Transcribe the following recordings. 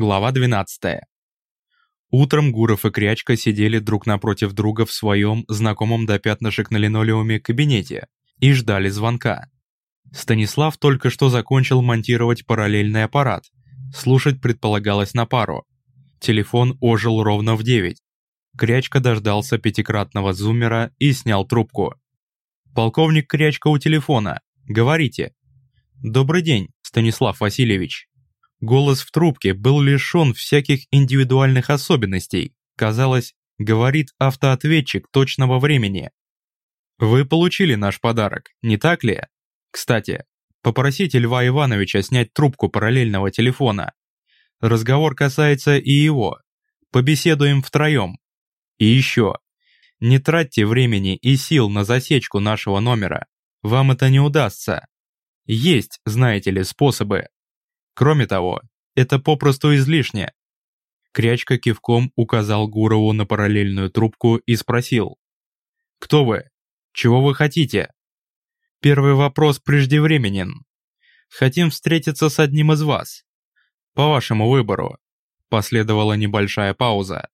Глава 12. Утром Гуров и Крячка сидели друг напротив друга в своем знакомом до пятнышек на линолеуме кабинете и ждали звонка. Станислав только что закончил монтировать параллельный аппарат. Слушать предполагалось на пару. Телефон ожил ровно в 9. Крячка дождался пятикратного зуммера и снял трубку. «Полковник Крячка у телефона. Говорите». «Добрый день, Станислав Васильевич». Голос в трубке был лишен всяких индивидуальных особенностей. Казалось, говорит автоответчик точного времени. Вы получили наш подарок, не так ли? Кстати, попросите Льва Ивановича снять трубку параллельного телефона. Разговор касается и его. Побеседуем втроем. И еще. Не тратьте времени и сил на засечку нашего номера. Вам это не удастся. Есть, знаете ли, способы. Кроме того, это попросту излишне. Крячка кивком указал Гурову на параллельную трубку и спросил. «Кто вы? Чего вы хотите?» Первый вопрос преждевременен. Хотим встретиться с одним из вас. По вашему выбору. Последовала небольшая пауза.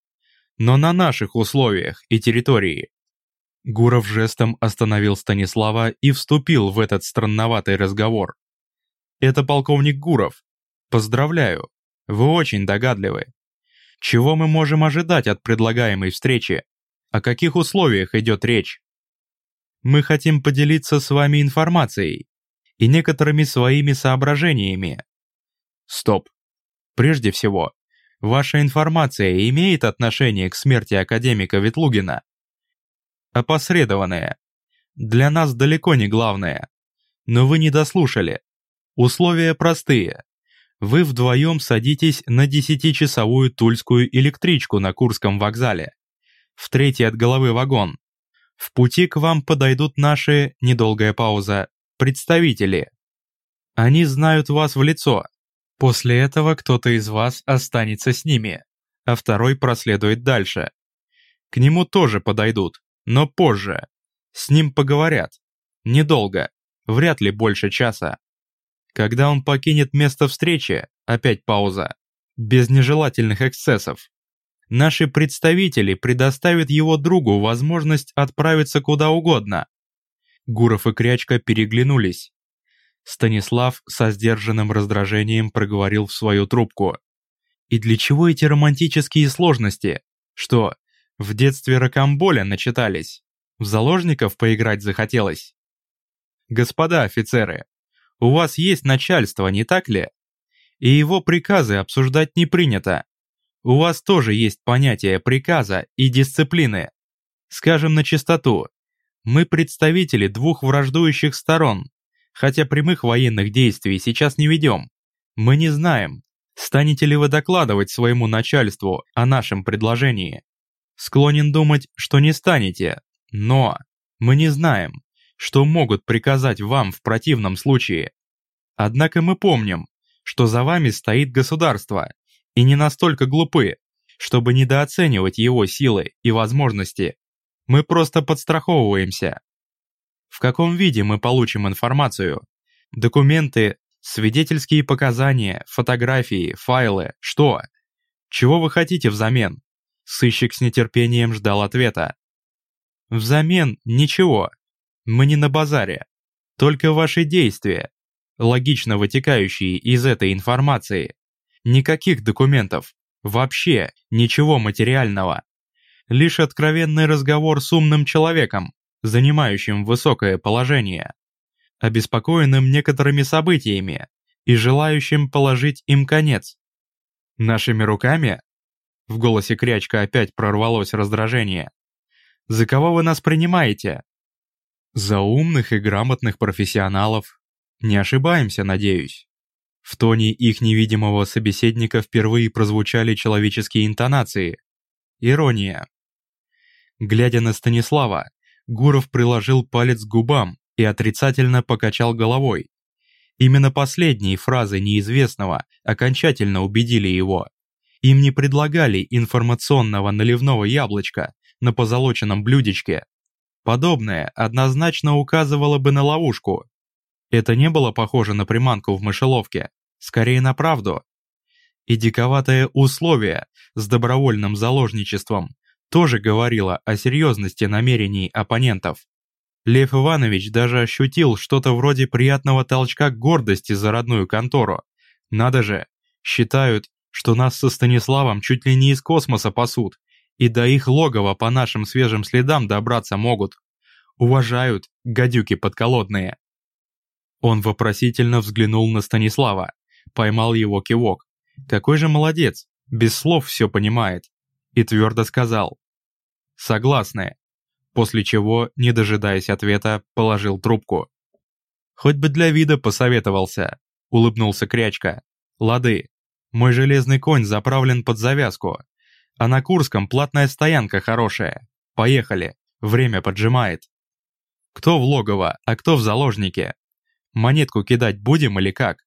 Но на наших условиях и территории. Гуров жестом остановил Станислава и вступил в этот странноватый разговор. Это полковник Гуров, Поздравляю, вы очень догадливы. Чего мы можем ожидать от предлагаемой встречи? О каких условиях идет речь? Мы хотим поделиться с вами информацией и некоторыми своими соображениями. Стоп. Прежде всего, ваша информация имеет отношение к смерти академика Ветлугина? Опосредованная. Для нас далеко не главное. Но вы не дослушали. Условия простые вы вдвоем садитесь на десятичасовую тульскую электричку на Курском вокзале. В третий от головы вагон. В пути к вам подойдут наши, недолгая пауза, представители. Они знают вас в лицо. После этого кто-то из вас останется с ними, а второй проследует дальше. К нему тоже подойдут, но позже. С ним поговорят. Недолго, вряд ли больше часа. Когда он покинет место встречи, опять пауза, без нежелательных эксцессов. Наши представители предоставят его другу возможность отправиться куда угодно. Гуров и Крячка переглянулись. Станислав со сдержанным раздражением проговорил в свою трубку. «И для чего эти романтические сложности? Что, в детстве ракомболя начитались? В заложников поиграть захотелось?» «Господа офицеры, у вас есть начальство, не так ли? И его приказы обсуждать не принято. У вас тоже есть понятие приказа и дисциплины. Скажем на чистоту, мы представители двух враждующих сторон, хотя прямых военных действий сейчас не ведем. Мы не знаем, станете ли вы докладывать своему начальству о нашем предложении. Склонен думать, что не станете, но мы не знаем, что могут приказать вам в противном случае. Однако мы помним, что за вами стоит государство, и не настолько глупы, чтобы недооценивать его силы и возможности. Мы просто подстраховываемся. В каком виде мы получим информацию? Документы, свидетельские показания, фотографии, файлы, что? Чего вы хотите взамен? Сыщик с нетерпением ждал ответа. Взамен ничего, мы не на базаре. Только ваши действия, логично вытекающие из этой информации. Никаких документов. Вообще ничего материального. Лишь откровенный разговор с умным человеком, занимающим высокое положение, обеспокоенным некоторыми событиями и желающим положить им конец. «Нашими руками?» В голосе Крячка опять прорвалось раздражение. «За кого вы нас принимаете?» За умных и грамотных профессионалов. Не ошибаемся, надеюсь. В тоне их невидимого собеседника впервые прозвучали человеческие интонации. Ирония. Глядя на Станислава, Гуров приложил палец к губам и отрицательно покачал головой. Именно последние фразы неизвестного окончательно убедили его. Им не предлагали информационного наливного яблочка на позолоченном блюдечке, Подобное однозначно указывало бы на ловушку. Это не было похоже на приманку в мышеловке, скорее на правду. И диковатое условие с добровольным заложничеством тоже говорило о серьезности намерений оппонентов. Лев Иванович даже ощутил что-то вроде приятного толчка гордости за родную контору. Надо же, считают, что нас со Станиславом чуть ли не из космоса пасут, и до их логова по нашим свежим следам добраться могут. Уважают, гадюки подколодные. Он вопросительно взглянул на Станислава, поймал его кивок. Какой же молодец, без слов все понимает. И твердо сказал. Согласны. После чего, не дожидаясь ответа, положил трубку. Хоть бы для вида посоветовался, улыбнулся Крячка. Лады, мой железный конь заправлен под завязку, а на Курском платная стоянка хорошая. Поехали, время поджимает. Кто в логово, а кто в заложнике? Монетку кидать будем или как?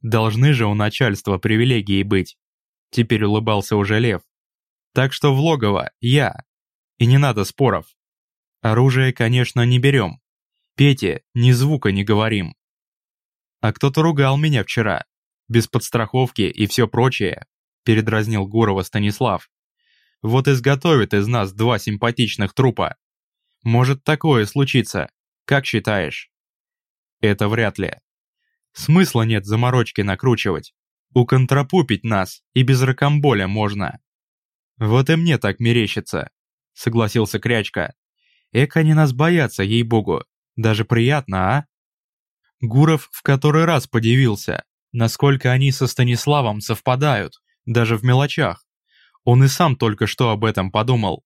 Должны же у начальства привилегии быть. Теперь улыбался уже Лев. Так что в логово я. И не надо споров. Оружие, конечно, не берем. Пете, ни звука не говорим. А кто-то ругал меня вчера. Без подстраховки и все прочее. Передразнил Гурова Станислав. Вот изготовит из нас два симпатичных трупа. Может такое случиться, как считаешь? Это вряд ли. Смысла нет заморочки накручивать. Уконтрапупить нас и без ракомболя можно. Вот и мне так мерещится, согласился Крячка. Эк они нас боятся, ей-богу. Даже приятно, а? Гуров в который раз подивился, насколько они со Станиславом совпадают, даже в мелочах. Он и сам только что об этом подумал.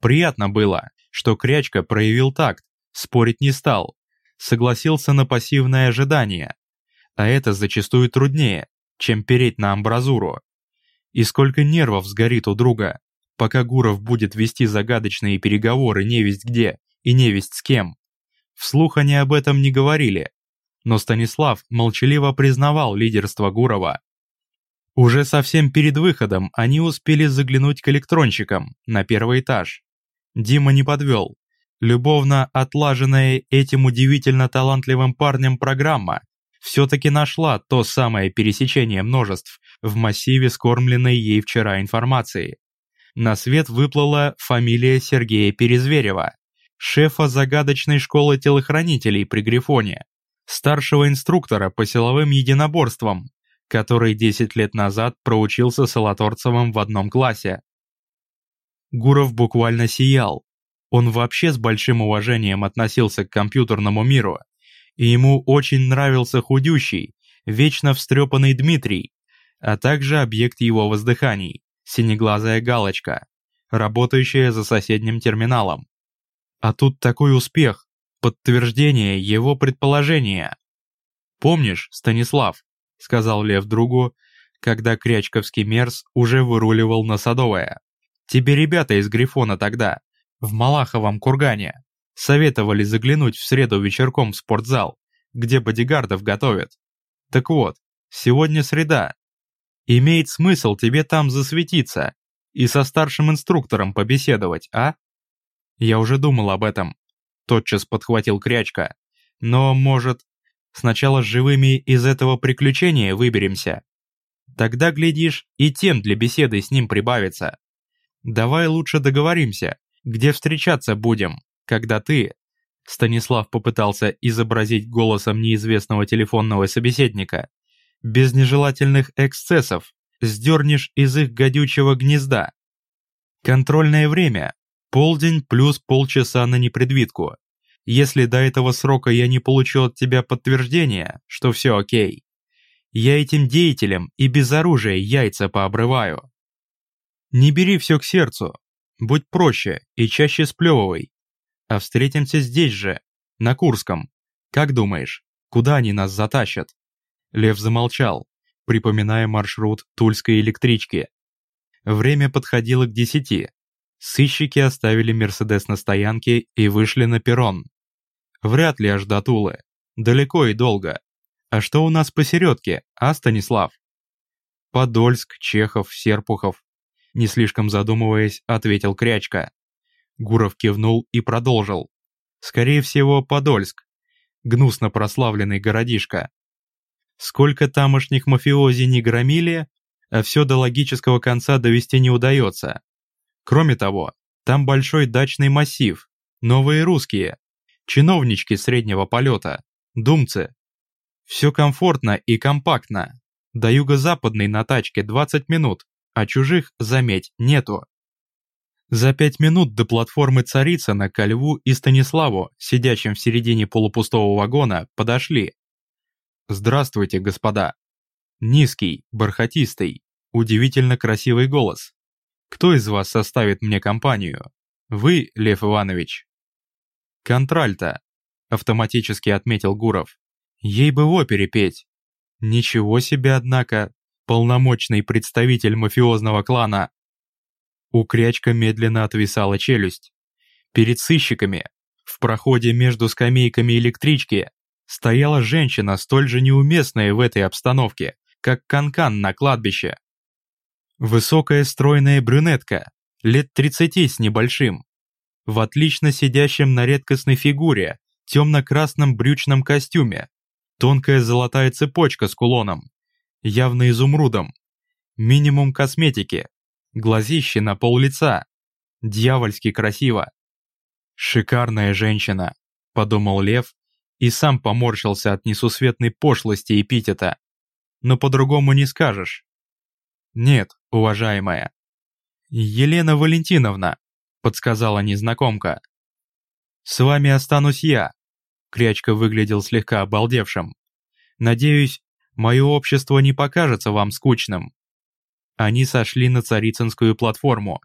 Приятно было, что Крячка проявил такт, спорить не стал, согласился на пассивное ожидание. А это зачастую труднее, чем переть на амбразуру. И сколько нервов сгорит у друга, пока Гуров будет вести загадочные переговоры невесть где и невесть с кем. Вслух они об этом не говорили, но Станислав молчаливо признавал лидерство Гурова. Уже совсем перед выходом они успели заглянуть к электронщикам на первый этаж. Дима не подвел, Любовно отлаженная этим удивительно талантливым парнем программа все-таки нашла то самое пересечение множеств в массиве скормленной ей вчера информации. На свет выплыла фамилия Сергея Перезверева, шефа загадочной школы телохранителей при Грифоне, старшего инструктора по силовым единоборствам, который 10 лет назад проучился с Алаторцевым в одном классе. Гуров буквально сиял, он вообще с большим уважением относился к компьютерному миру, и ему очень нравился худющий, вечно встрепанный Дмитрий, а также объект его воздыханий, синеглазая галочка, работающая за соседним терминалом. А тут такой успех, подтверждение его предположения. «Помнишь, Станислав?» — сказал Лев другу, когда Крячковский мерз уже выруливал на Садовое. «Тебе ребята из Грифона тогда, в Малаховом кургане. Советовали заглянуть в среду вечерком в спортзал, где бодигардов готовят. Так вот, сегодня среда. Имеет смысл тебе там засветиться и со старшим инструктором побеседовать, а? Я уже думал об этом. Тотчас подхватил Крячка. Но, может, сначала живыми из этого приключения выберемся? Тогда, глядишь, и тем для беседы с ним прибавится. Давай лучше договоримся, где встречаться будем, когда ты...» Станислав попытался изобразить голосом неизвестного телефонного собеседника. «Без нежелательных эксцессов сдернешь из их гадючего гнезда. Контрольное время – полдень плюс полчаса на непредвидку. Если до этого срока я не получу от тебя подтверждения, что все окей, я этим деятелям и без оружия яйца пообрываю. Не бери все к сердцу, Будь проще и чаще сплевывай. А встретимся здесь же, на Курском. Как думаешь, куда они нас затащат?» Лев замолчал, припоминая маршрут тульской электрички. Время подходило к десяти. Сыщики оставили Мерседес на стоянке и вышли на перрон. Вряд ли аж до Тулы. Далеко и долго. А что у нас посередке, а, Станислав? Подольск, Чехов, Серпухов не слишком задумываясь, ответил Крячка. Гуров кивнул и продолжил. Скорее всего, Подольск. Гнусно прославленный городишко. Сколько тамошних мафиози не громили, а все до логического конца довести не удается. Кроме того, там большой дачный массив, новые русские, чиновнички среднего полета, думцы. Все комфортно и компактно. До юго-западной на тачке 20 минут, а чужих, заметь, нету. За пять минут до платформы Царицына ко Льву и Станиславу, сидящим в середине полупустого вагона, подошли. «Здравствуйте, господа!» Низкий, бархатистый, удивительно красивый голос. «Кто из вас составит мне компанию? Вы, Лев Иванович?» «Контральта», — автоматически отметил Гуров. «Ей бы в опере петь». «Ничего себе, однако, полномочный представитель мафиозного клана». У Крячка медленно отвисала челюсть. Перед сыщиками, в проходе между скамейками электрички, стояла женщина, столь же неуместная в этой обстановке, как канкан -кан на кладбище. Высокая стройная брюнетка, лет 30 с небольшим, в отлично сидящем на редкостной фигуре, темно-красном брючном костюме, тонкая золотая цепочка с кулоном, явно изумрудом, минимум косметики, глазище на пол лица, дьявольски красиво. «Шикарная женщина», — подумал Лев, и сам поморщился от несусветной пошлости эпитета. Но по-другому не скажешь. «Нет, уважаемая». «Елена Валентиновна», — подсказала незнакомка. «С вами останусь я», — Крячка выглядел слегка обалдевшим. «Надеюсь, мое общество не покажется вам скучным». Они сошли на Царицынскую платформу.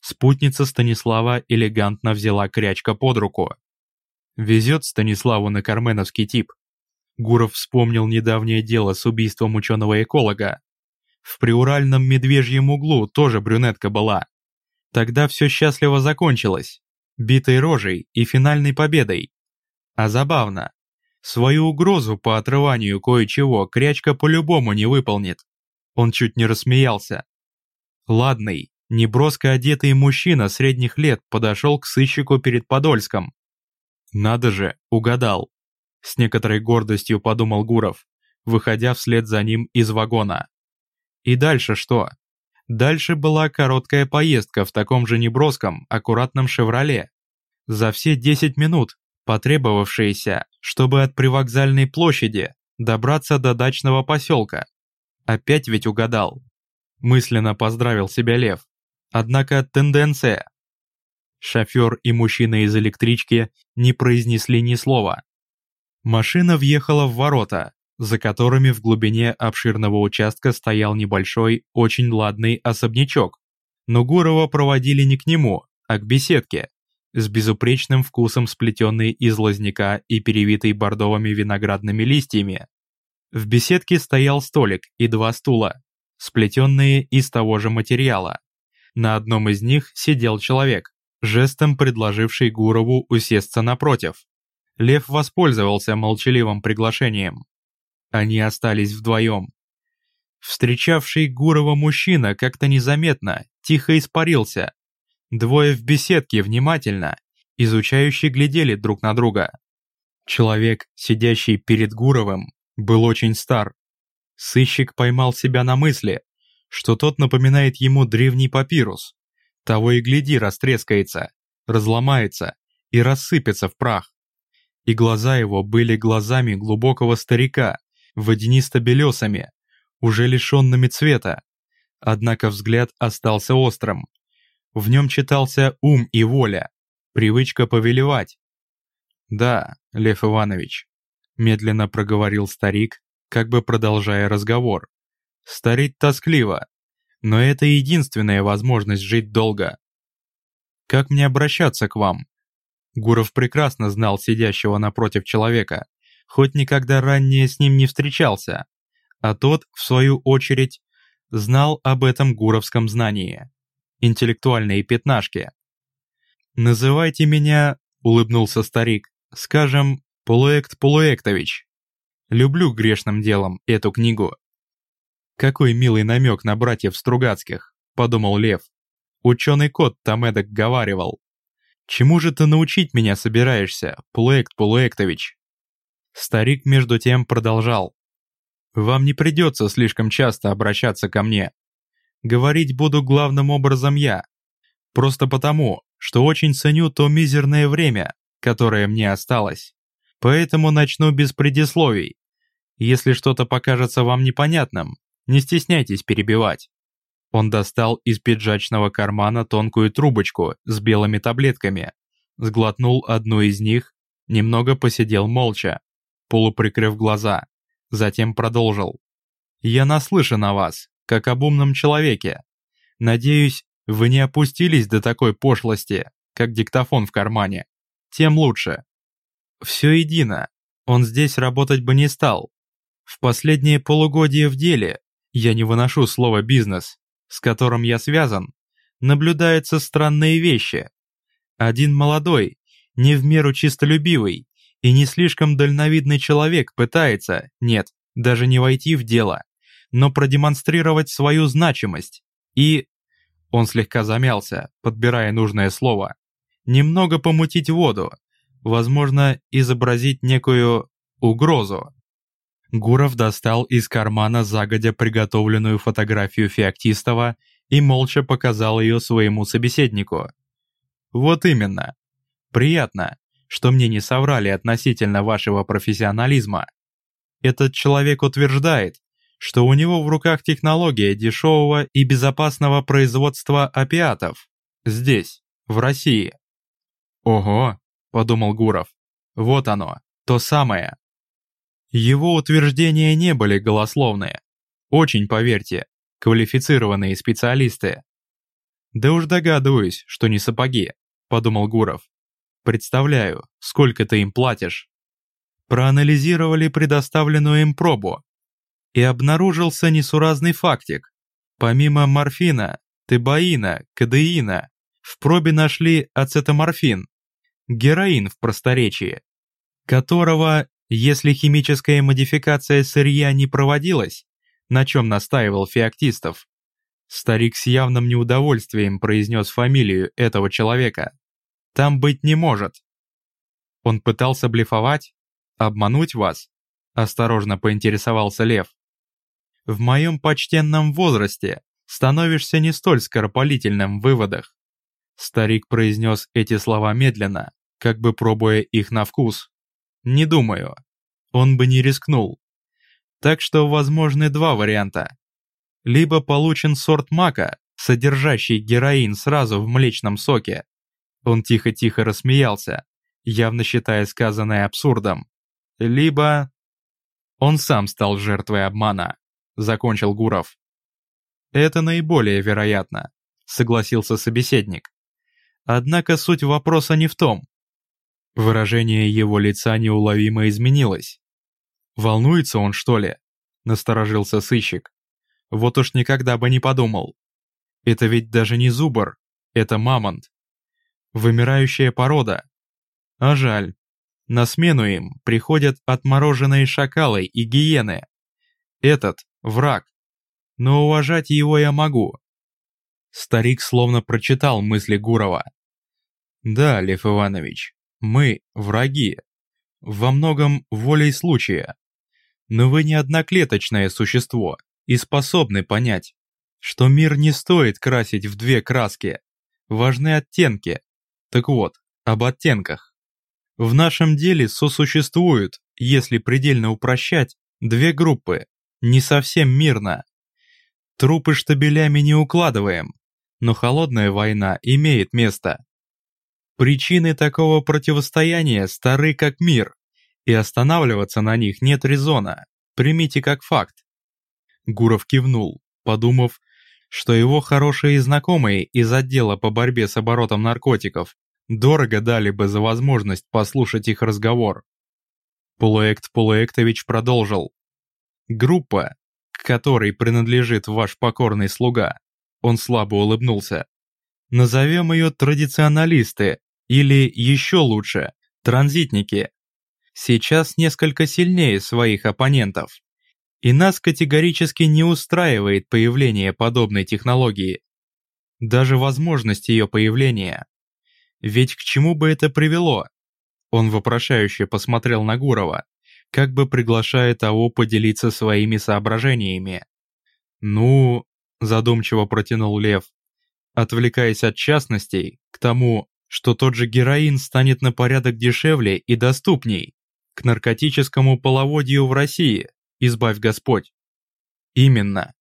Спутница Станислава элегантно взяла Крячка под руку. Везет Станиславу на карменовский тип. Гуров вспомнил недавнее дело с убийством ученого-эколога. В приуральном медвежьем углу тоже брюнетка была. Тогда все счастливо закончилось. Битой рожей и финальной победой. А забавно. Свою угрозу по отрыванию кое-чего Крячка по-любому не выполнит. Он чуть не рассмеялся. Ладный, неброско одетый мужчина средних лет подошел к сыщику перед Подольском. «Надо же, угадал!» С некоторой гордостью подумал Гуров, выходя вслед за ним из вагона. И дальше что? Дальше была короткая поездка в таком же неброском, аккуратном «Шевроле». За все 10 минут, потребовавшиеся, чтобы от привокзальной площади добраться до дачного поселка. Опять ведь угадал. Мысленно поздравил себя Лев. Однако тенденция. Шофер и мужчина из электрички не произнесли ни слова. Машина въехала в ворота, за которыми в глубине обширного участка стоял небольшой, очень ладный особнячок. Но Гурова проводили не к нему, а к беседке, с безупречным вкусом сплетенной из лозняка и перевитой бордовыми виноградными листьями. В беседке стоял столик и два стула, сплетенные из того же материала. На одном из них сидел человек, жестом предложивший Гурову усесться напротив. Лев воспользовался молчаливым приглашением. Они остались вдвоем. Встречавший Гурова мужчина как-то незаметно, тихо испарился. Двое в беседке внимательно, изучающие глядели друг на друга. Человек, сидящий перед Гуровым, был очень стар. Сыщик поймал себя на мысли, что тот напоминает ему древний папирус. Того и гляди растрескается, разломается и рассыпется в прах. И глаза его были глазами глубокого старика, водянисто-белесами, уже лишенными цвета. Однако взгляд остался острым. В нем читался ум и воля, привычка повелевать. «Да, Лев Иванович, медленно проговорил старик, как бы продолжая разговор. Старить тоскливо, но это единственная возможность жить долго. Как мне обращаться к вам? Гуров прекрасно знал сидящего напротив человека, хоть никогда ранее с ним не встречался, а тот, в свою очередь, знал об этом гуровском знании. Интеллектуальные пятнашки. «Называйте меня», — улыбнулся старик, — «скажем, Полуэкт Полуэктович. Люблю грешным делом эту книгу. Какой милый намек на братьев Стругацких, подумал Лев. Ученый кот там эдак говаривал. Чему же ты научить меня собираешься, Полуэкт Полуэктович? Старик между тем продолжал. Вам не придется слишком часто обращаться ко мне. Говорить буду главным образом я. Просто потому, что очень ценю то мизерное время, которое мне осталось. Поэтому начну без предисловий. Если что-то покажется вам непонятным, не стесняйтесь перебивать. Он достал из пиджачного кармана тонкую трубочку с белыми таблетками, сглотнул одну из них, немного посидел молча, полуприкрыв глаза, затем продолжил. «Я наслышан о вас, как об умном человеке. Надеюсь, вы не опустились до такой пошлости, как диктофон в кармане. Тем лучше. Все едино, он здесь работать бы не стал. В последние полугодие в деле я не выношу слово «бизнес», с которым я связан, наблюдаются странные вещи. Один молодой, не в меру чистолюбивый и не слишком дальновидный человек пытается, нет, даже не войти в дело, но продемонстрировать свою значимость. И... Он слегка замялся, подбирая нужное слово. Немного помутить воду, возможно, изобразить некую угрозу. Гуров достал из кармана загодя приготовленную фотографию Феоктистова и молча показал ее своему собеседнику. «Вот именно. Приятно, что мне не соврали относительно вашего профессионализма. Этот человек утверждает, что у него в руках технология дешевого и безопасного производства опиатов. Здесь, в России. Ого, подумал Гуров. Вот оно, то самое. Его утверждения не были голословные. Очень, поверьте, квалифицированные специалисты. Да уж догадываюсь, что не сапоги, подумал Гуров. Представляю, сколько ты им платишь. Проанализировали предоставленную им пробу. И обнаружился несуразный фактик. Помимо морфина, тебаина, кадеина, в пробе нашли ацетоморфин, героин в просторечии, которого, если химическая модификация сырья не проводилась, на чем настаивал Феоктистов, старик с явным неудовольствием произнес фамилию этого человека. Там быть не может. Он пытался блефовать? Обмануть вас? Осторожно поинтересовался Лев. В моем почтенном возрасте становишься не столь скоропалительным в выводах. Старик произнес эти слова медленно, как бы пробуя их на вкус. Не думаю. Он бы не рискнул. Так что возможны два варианта. Либо получен сорт мака, содержащий героин сразу в млечном соке, он тихо-тихо рассмеялся, явно считая сказанное абсурдом. Либо... Он сам стал жертвой обмана, закончил Гуров. Это наиболее вероятно, согласился собеседник. Однако суть вопроса не в том. Выражение его лица неуловимо изменилось. «Волнуется он, что ли?» — насторожился сыщик. «Вот уж никогда бы не подумал. Это ведь даже не зубр, это мамонт. Вымирающая порода. А жаль. На смену им приходят отмороженные шакалы и гиены. Этот — враг. Но уважать его я могу. Старик словно прочитал мысли Гурова. Да, Лев Иванович, мы — враги. Во многом волей случая. Но вы не одноклеточное существо и способны понять, что мир не стоит красить в две краски. Важны оттенки, так вот, об оттенках. В нашем деле сосуществуют, если предельно упрощать, две группы, не совсем мирно. Трупы штабелями не укладываем, но холодная война имеет место. Причины такого противостояния стары как мир, и останавливаться на них нет резона, примите как факт. Гуров кивнул, подумав, что его хорошие знакомые из отдела по борьбе с оборотом наркотиков Дорого дали бы за возможность послушать их разговор. Полуэкт Полуэктович продолжил. Группа, к которой принадлежит ваш покорный слуга, он слабо улыбнулся. Назовем ее традиционалисты, или еще лучше, транзитники. Сейчас несколько сильнее своих оппонентов. И нас категорически не устраивает появление подобной технологии. Даже возможность ее появления ведь к чему бы это привело? Он вопрошающе посмотрел на Гурова, как бы приглашая того поделиться своими соображениями. «Ну...» – задумчиво протянул Лев, отвлекаясь от частностей, к тому, что тот же героин станет на порядок дешевле и доступней, к наркотическому половодью в России, избавь Господь. Именно.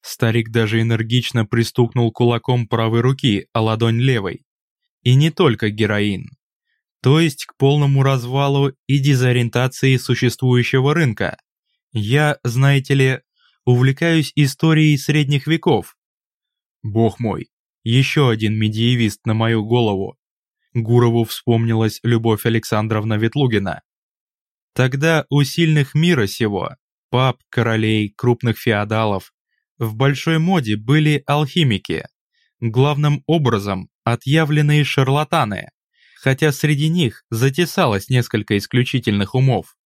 Старик даже энергично пристукнул кулаком правой руки, а ладонь левой. И не только героин. То есть к полному развалу и дезориентации существующего рынка. Я, знаете ли, увлекаюсь историей средних веков. Бог мой, еще один медиевист на мою голову. Гурову вспомнилась Любовь Александровна Ветлугина. Тогда у сильных мира сего, пап, королей, крупных феодалов, в большой моде были алхимики, главным образом отъявленные шарлатаны, хотя среди них затесалось несколько исключительных умов.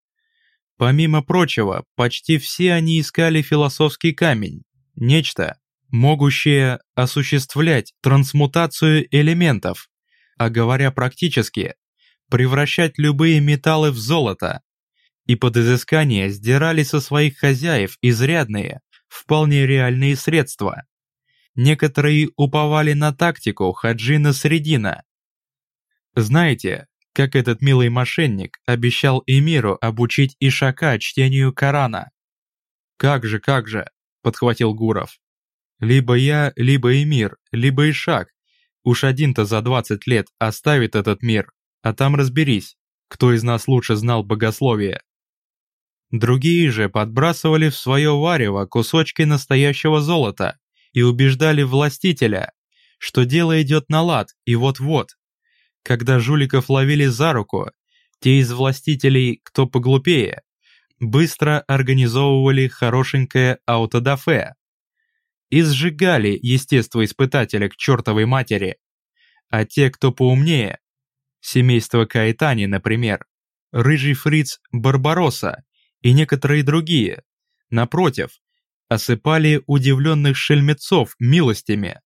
Помимо прочего, почти все они искали философский камень, нечто, могущее осуществлять трансмутацию элементов, а говоря практически, превращать любые металлы в золото, и под изыскание сдирали со своих хозяев изрядные, вполне реальные средства. Некоторые уповали на тактику Хаджина Средина. Знаете, как этот милый мошенник обещал Эмиру обучить Ишака чтению Корана? «Как же, как же», — подхватил Гуров. «Либо я, либо Эмир, либо Ишак. Уж один-то за двадцать лет оставит этот мир, а там разберись, кто из нас лучше знал богословие». Другие же подбрасывали в свое варево кусочки настоящего золота и убеждали властителя, что дело идет на лад и вот-вот. Когда жуликов ловили за руку, те из властителей, кто поглупее, быстро организовывали хорошенькое аутодафе и сжигали естествоиспытателя к чертовой матери. А те, кто поумнее, семейство Каэтани, например, рыжий фриц Барбаросса и некоторые другие, напротив, осыпали удивленных шельмецов милостями,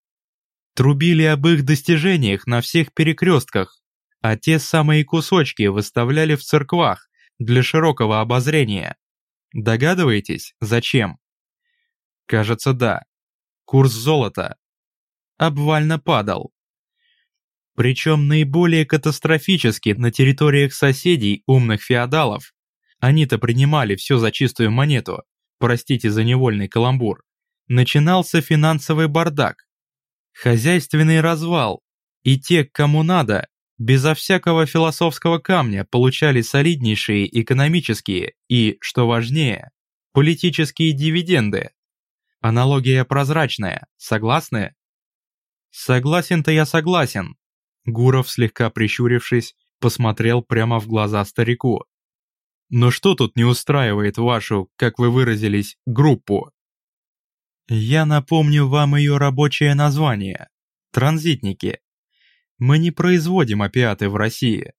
трубили об их достижениях на всех перекрестках, а те самые кусочки выставляли в церквах для широкого обозрения. Догадываетесь, зачем? Кажется, да. Курс золота обвально падал. Причем наиболее катастрофически на территориях соседей умных феодалов, они-то принимали все за чистую монету, простите за невольный каламбур, начинался финансовый бардак, хозяйственный развал, и те, кому надо, безо всякого философского камня получали солиднейшие экономические и, что важнее, политические дивиденды. Аналогия прозрачная, согласны? Согласен-то я согласен. Гуров, слегка прищурившись, посмотрел прямо в глаза старику. Но что тут не устраивает вашу, как вы выразились, группу? Я напомню вам ее рабочее название – транзитники. Мы не производим опиаты в России.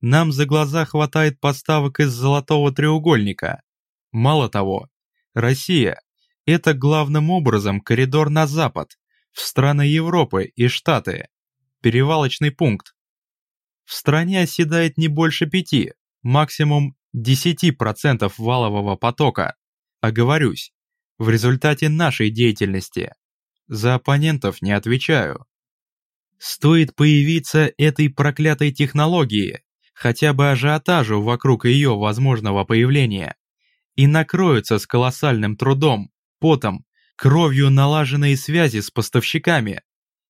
Нам за глаза хватает поставок из золотого треугольника. Мало того, Россия – это главным образом коридор на запад, в страны Европы и Штаты, перевалочный пункт. В стране оседает не больше пяти, максимум 10% валового потока, оговорюсь, в результате нашей деятельности. За оппонентов не отвечаю. Стоит появиться этой проклятой технологии, хотя бы ажиотажу вокруг ее возможного появления, и накроются с колоссальным трудом, потом, кровью налаженные связи с поставщиками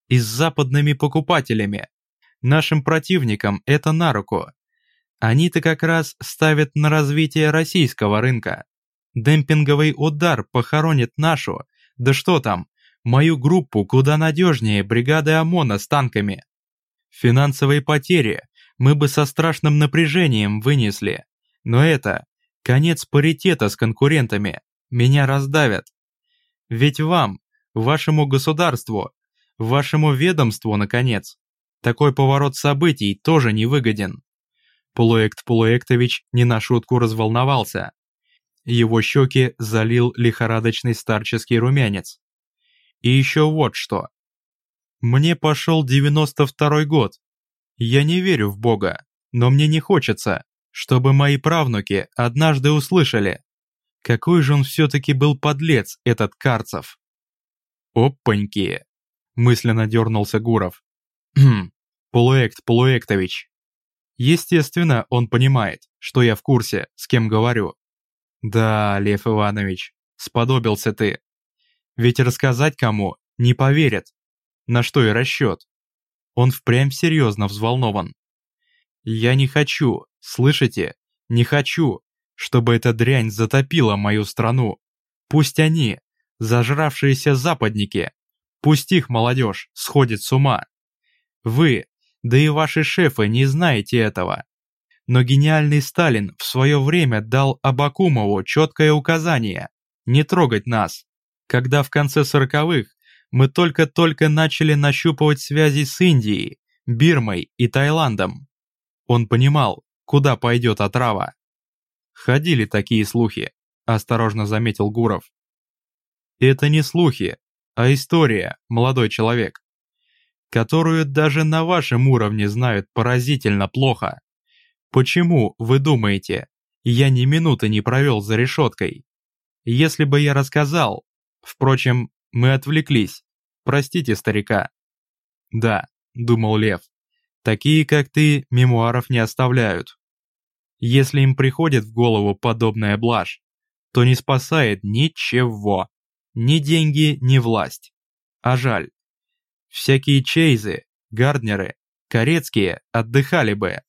и с западными покупателями. Нашим противникам это на руку. Они-то как раз ставят на развитие российского рынка. Демпинговый удар похоронит нашу, да что там, мою группу куда надежнее бригады ОМОНа с танками. Финансовые потери мы бы со страшным напряжением вынесли, но это конец паритета с конкурентами, меня раздавят. Ведь вам, вашему государству, вашему ведомству, наконец, такой поворот событий тоже не выгоден. Полуэкт Полуэктович не на шутку разволновался. Его щеки залил лихорадочный старческий румянец. И еще вот что. Мне пошел 92-й год. Я не верю в Бога, но мне не хочется, чтобы мои правнуки однажды услышали. Какой же он все-таки был подлец, этот Карцев. Опаньки! Мысленно дернулся Гуров. Полуэкт Полуэктович. Естественно, он понимает, что я в курсе, с кем говорю. Да, Лев Иванович, сподобился ты. Ведь рассказать кому не поверят. На что и расчет. Он впрямь серьезно взволнован. Я не хочу, слышите? Не хочу, чтобы эта дрянь затопила мою страну. Пусть они, зажравшиеся западники, пусть их молодежь сходит с ума. Вы, да и ваши шефы не знаете этого. Но гениальный Сталин в свое время дал Абакумову четкое указание не трогать нас, когда в конце сороковых мы только-только начали нащупывать связи с Индией, Бирмой и Таиландом. Он понимал, куда пойдет отрава. Ходили такие слухи, осторожно заметил Гуров. Это не слухи, а история, молодой человек, которую даже на вашем уровне знают поразительно плохо. Почему, вы думаете, я ни минуты не провел за решеткой? Если бы я рассказал, впрочем, мы отвлеклись, простите старика. Да, думал Лев, такие, как ты, мемуаров не оставляют. Если им приходит в голову подобная блажь, то не спасает ничего, ни деньги, ни власть. А жаль. Всякие Чейзы, Гарднеры, Корецкие отдыхали бы.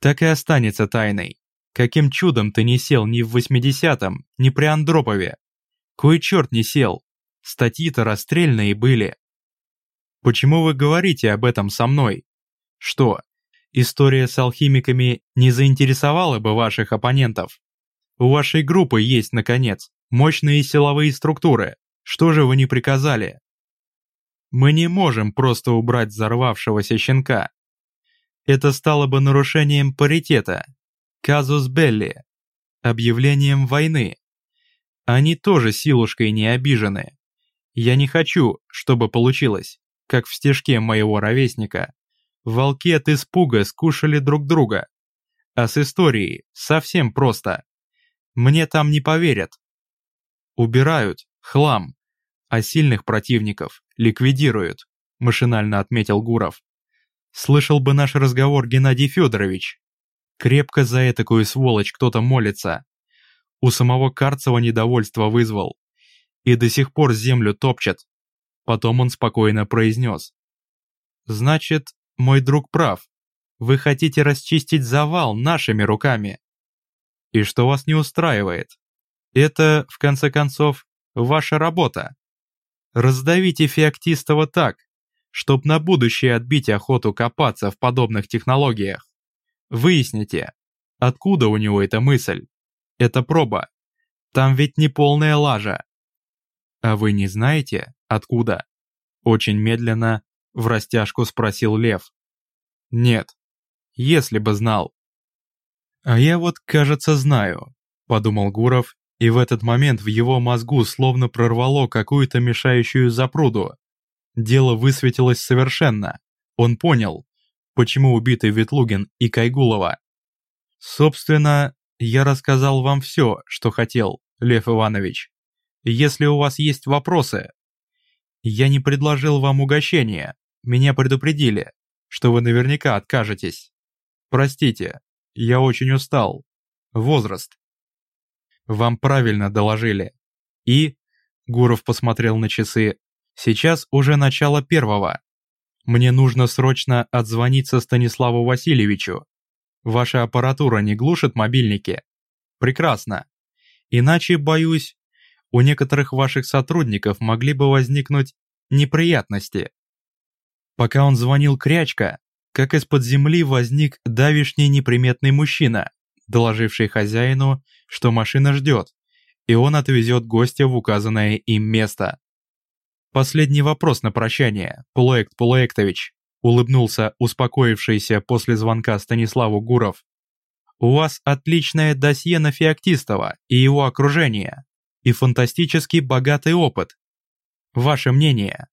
Так и останется тайной. Каким чудом ты не сел ни в 80-м, ни при Андропове? Кой черт не сел? Статьи-то расстрельные были. Почему вы говорите об этом со мной? Что, История с алхимиками не заинтересовала бы ваших оппонентов. У вашей группы есть, наконец, мощные силовые структуры. Что же вы не приказали? Мы не можем просто убрать взорвавшегося щенка. Это стало бы нарушением паритета. Казус белли. Объявлением войны. Они тоже силушкой не обижены. Я не хочу, чтобы получилось, как в стежке моего ровесника. Волки от испуга скушали друг друга. А с историей совсем просто. Мне там не поверят. Убирают, хлам, а сильных противников ликвидируют, машинально отметил Гуров. Слышал бы наш разговор Геннадий Федорович. Крепко за этакую сволочь кто-то молится. У самого Карцева недовольство вызвал. И до сих пор землю топчет. Потом он спокойно произнес. Значит, мой друг прав. Вы хотите расчистить завал нашими руками. И что вас не устраивает? Это, в конце концов, ваша работа. Раздавите Феоктистова так, чтоб на будущее отбить охоту копаться в подобных технологиях. Выясните, откуда у него эта мысль. Это проба. Там ведь не полная лажа. А вы не знаете, откуда? Очень медленно в растяжку спросил Лев. Нет, если бы знал. А я вот, кажется, знаю, подумал Гуров, и в этот момент в его мозгу словно прорвало какую-то мешающую запруду. Дело высветилось совершенно. Он понял, почему убиты Ветлугин и Кайгулова. Собственно, я рассказал вам все, что хотел, Лев Иванович. Если у вас есть вопросы... Я не предложил вам угощения, меня предупредили, что вы наверняка откажетесь. Простите, я очень устал. Возраст. Вам правильно доложили. И, Гуров посмотрел на часы, сейчас уже начало первого. Мне нужно срочно отзвониться Станиславу Васильевичу. Ваша аппаратура не глушит мобильники? Прекрасно. Иначе, боюсь, у некоторых ваших сотрудников могли бы возникнуть неприятности. Пока он звонил Крячка, как из-под земли возник давишний неприметный мужчина, доложивший хозяину, что машина ждет, и он отвезет гостя в указанное им место. Последний вопрос на прощание, Пулуэкт Пулуэктович, улыбнулся успокоившийся после звонка Станиславу Гуров. У вас отличное досье на Феоктистова и его окружение, и фантастически богатый опыт. Ваше мнение?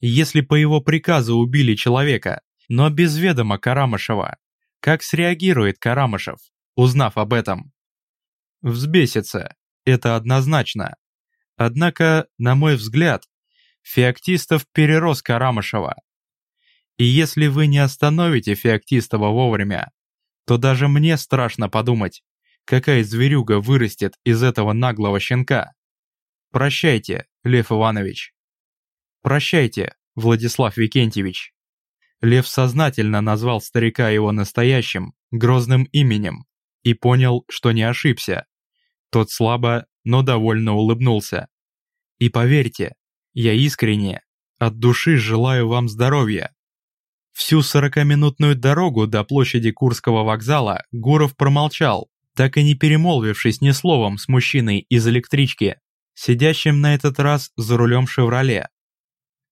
Если по его приказу убили человека, но без ведома Карамышева, Как среагирует Карамышев, узнав об этом? Взбесится, это однозначно. Однако, на мой взгляд, Феоктистов перерос Карамышева. И если вы не остановите Феоктистова вовремя, то даже мне страшно подумать, какая зверюга вырастет из этого наглого щенка. Прощайте, Лев Иванович. Прощайте, Владислав Викентьевич. Лев сознательно назвал старика его настоящим, грозным именем и понял, что не ошибся. Тот слабо, но довольно улыбнулся. И поверьте, я искренне, от души желаю вам здоровья. Всю сорокаминутную дорогу до площади Курского вокзала Гуров промолчал, так и не перемолвившись ни словом с мужчиной из электрички, сидящим на этот раз за рулем «Шевроле».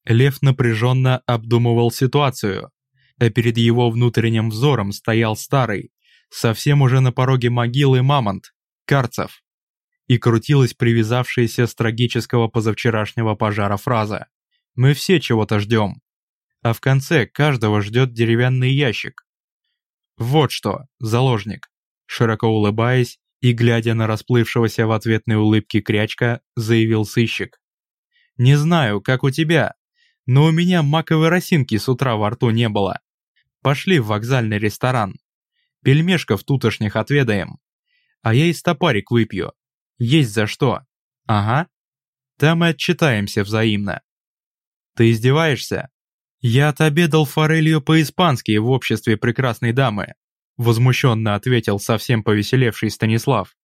Лев напряженно обдумывал ситуацию, а перед его внутренним взором стоял старый, совсем уже на пороге могилы мамонт, Карцев и крутилась привязавшаяся с трагического позавчерашнего пожара фраза «Мы все чего-то ждем», а в конце каждого ждет деревянный ящик. «Вот что, заложник», широко улыбаясь и глядя на расплывшегося в ответной улыбке крячка, заявил сыщик. «Не знаю, как у тебя, но у меня маковой росинки с утра во рту не было. Пошли в вокзальный ресторан. Пельмешков тутошних отведаем. А я и стопарик выпью, есть за что. Ага. Там и отчитаемся взаимно. Ты издеваешься? Я отобедал форелью по-испански в обществе прекрасной дамы. Возмущенно ответил совсем повеселевший Станислав.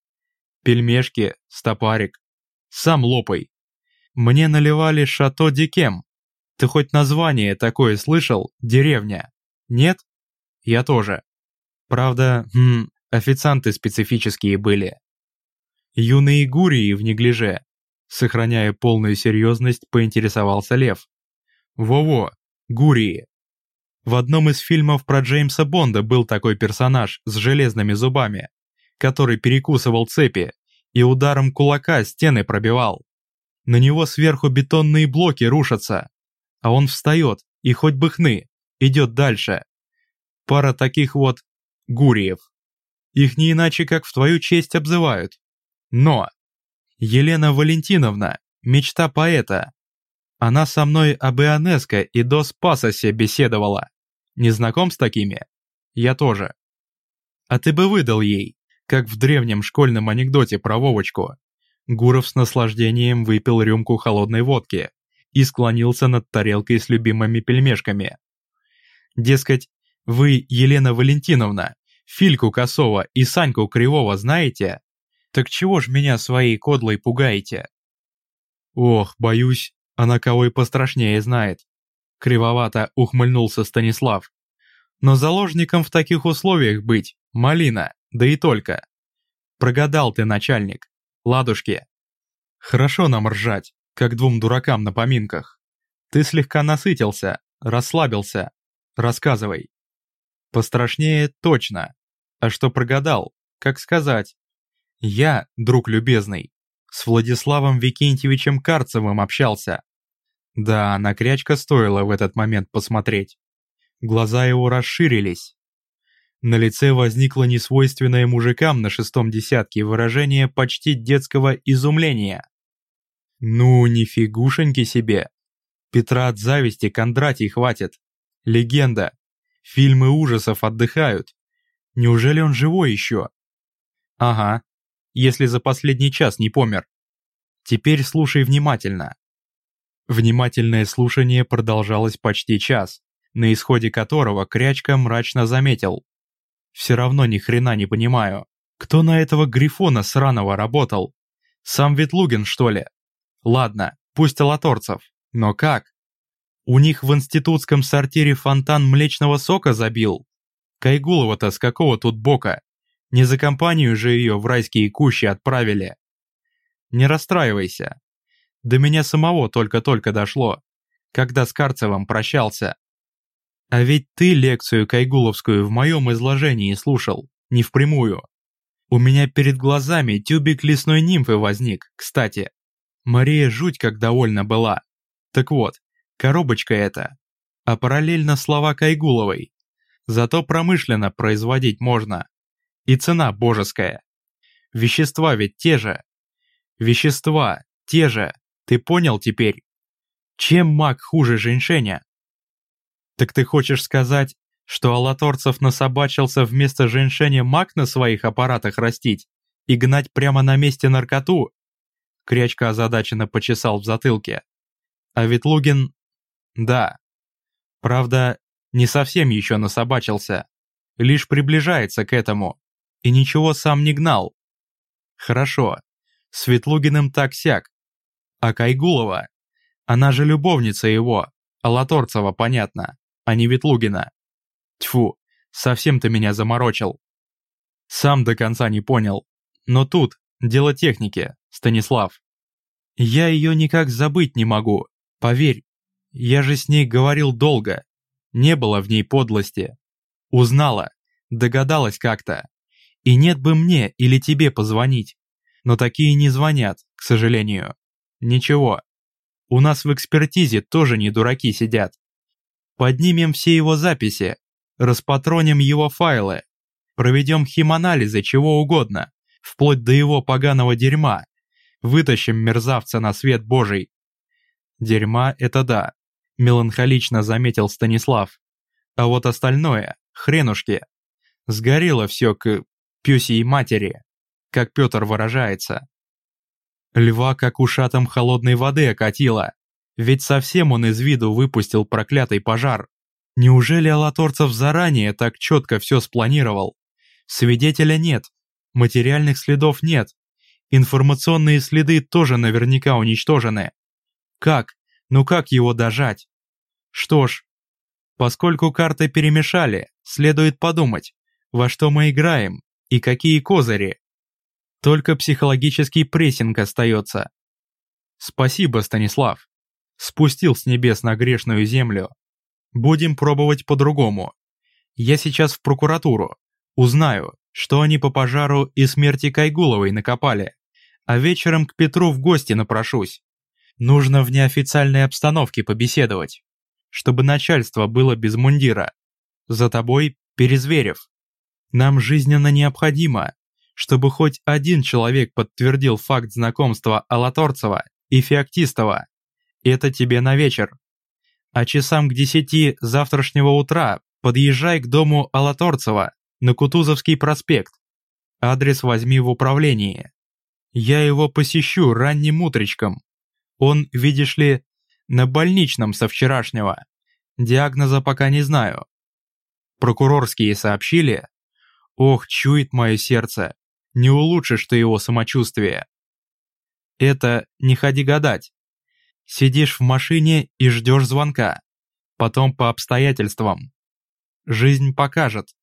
Пельмешки, стопарик. Сам лопай. Мне наливали шато Дикем. Ты хоть название такое слышал? Деревня. Нет? Я тоже. Правда, хм, официанты специфические были. Юные гурии в неглиже. Сохраняя полную серьезность, поинтересовался Лев. Во-во, гурии. В одном из фильмов про Джеймса Бонда был такой персонаж с железными зубами, который перекусывал цепи и ударом кулака стены пробивал. На него сверху бетонные блоки рушатся, а он встает и хоть бы хны, идет дальше. Пара таких вот гуриев. Их не иначе как в твою честь обзывают. Но! Елена Валентиновна, мечта поэта. Она со мной об Ионеско и Дос Пасосе беседовала. Не знаком с такими? Я тоже. А ты бы выдал ей, как в древнем школьном анекдоте про Вовочку. Гуров с наслаждением выпил рюмку холодной водки и склонился над тарелкой с любимыми пельмешками. Дескать, вы, Елена Валентиновна, Фильку Косова и Саньку Кривого знаете? Так чего ж меня своей кодлой пугаете? Ох, боюсь, она кого и пострашнее знает. Кривовато ухмыльнулся Станислав. Но заложником в таких условиях быть, малина, да и только. Прогадал ты, начальник. Ладушки. Хорошо нам ржать, как двум дуракам на поминках. Ты слегка насытился, расслабился. Рассказывай. Пострашнее точно. А что прогадал, как сказать? Я, друг любезный, с Владиславом Викентьевичем Карцевым общался. Да, на крячка стоило в этот момент посмотреть. Глаза его расширились. На лице возникло несвойственное мужикам на шестом десятке выражение почти детского изумления. Ну, нифигушеньки себе. Петра от зависти Кондратий хватит. Легенда. Фильмы ужасов отдыхают. Неужели он живой еще? Ага, если за последний час не помер. Теперь слушай внимательно. Внимательное слушание продолжалось почти час, на исходе которого Крячка мрачно заметил. «Все равно ни хрена не понимаю. Кто на этого Грифона сраного работал? Сам Ветлугин, что ли? Ладно, пусть Алаторцев, но как? У них в институтском сортире фонтан млечного сока забил? Кайгулова-то с какого тут бока? Не за компанию же ее в райские кущи отправили. Не расстраивайся. До меня самого только-только дошло, когда с Карцевым прощался. А ведь ты лекцию Кайгуловскую в моем изложении слушал, не впрямую. У меня перед глазами тюбик лесной нимфы возник, кстати. Мария жуть как довольна была. Так вот, коробочка эта. А параллельно слова Кайгуловой. Зато промышленно производить можно. И цена божеская. Вещества ведь те же. Вещества те же. Ты понял теперь? Чем маг хуже женьшеня? Так ты хочешь сказать, что Алаторцев насобачился вместо женьшеня маг на своих аппаратах растить и гнать прямо на месте наркоту? Крячка озадаченно почесал в затылке. А Ветлугин... Да. Правда, не совсем еще насобачился. Лишь приближается к этому. И ничего сам не гнал. Хорошо. С так-сяк. А Кайгулова? Она же любовница его. Алаторцева, понятно, а не Ветлугина. Тьфу, совсем ты меня заморочил. Сам до конца не понял. Но тут дело техники, Станислав. Я ее никак забыть не могу, поверь. Я же с ней говорил долго. Не было в ней подлости. Узнала, догадалась как-то. И нет бы мне или тебе позвонить. Но такие не звонят, к сожалению. Ничего. У нас в экспертизе тоже не дураки сидят. Поднимем все его записи, распатроним его файлы, проведем химанализы чего угодно, вплоть до его поганого дерьма, вытащим мерзавца на свет божий. Дерьма — это да, меланхолично заметил Станислав. А вот остальное — хренушки. Сгорело все к пёсей матери, как Петр выражается. Льва как ушатом холодной воды окатило, ведь совсем он из виду выпустил проклятый пожар. Неужели Алаторцев заранее так четко все спланировал? Свидетеля нет, материальных следов нет, информационные следы тоже наверняка уничтожены. Как? Ну как его дожать? Что ж, поскольку карты перемешали, следует подумать, во что мы играем и какие козыри. Только психологический прессинг остается. Спасибо, Станислав. Спустил с небес на грешную землю. Будем пробовать по-другому. Я сейчас в прокуратуру. Узнаю, что они по пожару и смерти Кайгуловой накопали. А вечером к Петру в гости напрошусь. Нужно в неофициальной обстановке побеседовать чтобы начальство было без мундира. За тобой Перезверев. Нам жизненно необходимо, чтобы хоть один человек подтвердил факт знакомства Алаторцева и Феоктистова. Это тебе на вечер. А часам к десяти завтрашнего утра подъезжай к дому Алаторцева на Кутузовский проспект. Адрес возьми в управлении. Я его посещу ранним утречком. Он, видишь ли, на больничном со вчерашнего. Диагноза пока не знаю. Прокурорские сообщили? Ох, чует мое сердце. Не улучшишь ты его самочувствие. Это не ходи гадать. Сидишь в машине и ждешь звонка. Потом по обстоятельствам. Жизнь покажет.